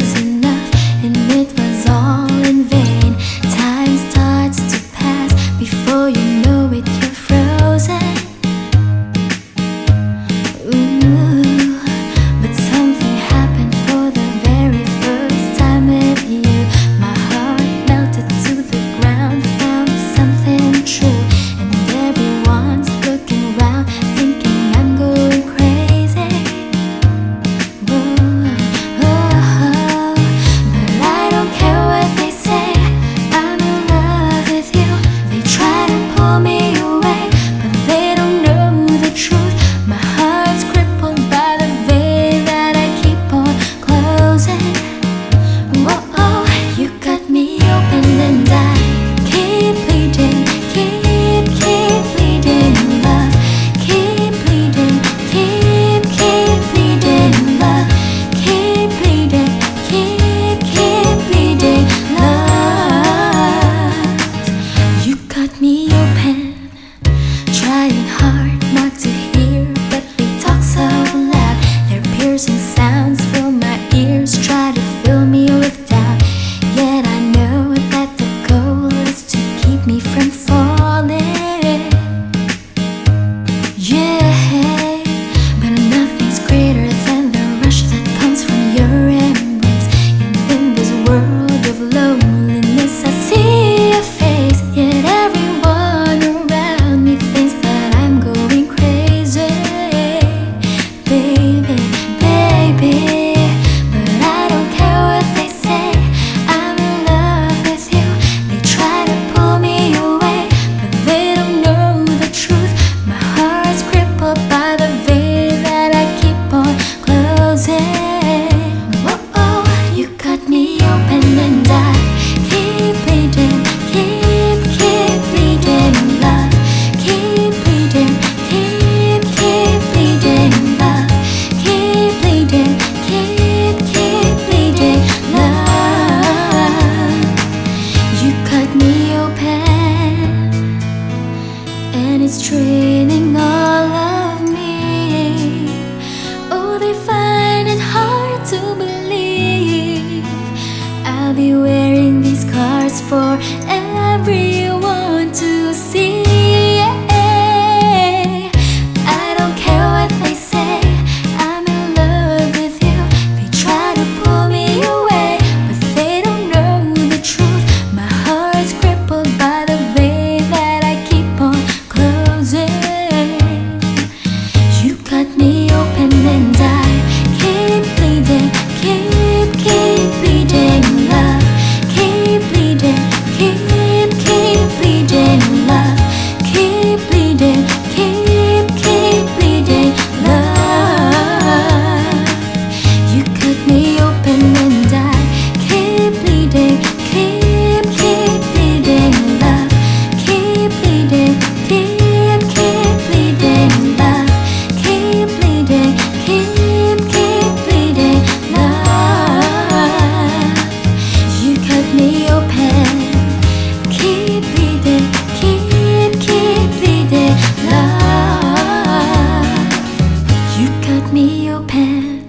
doesn't. and your pen.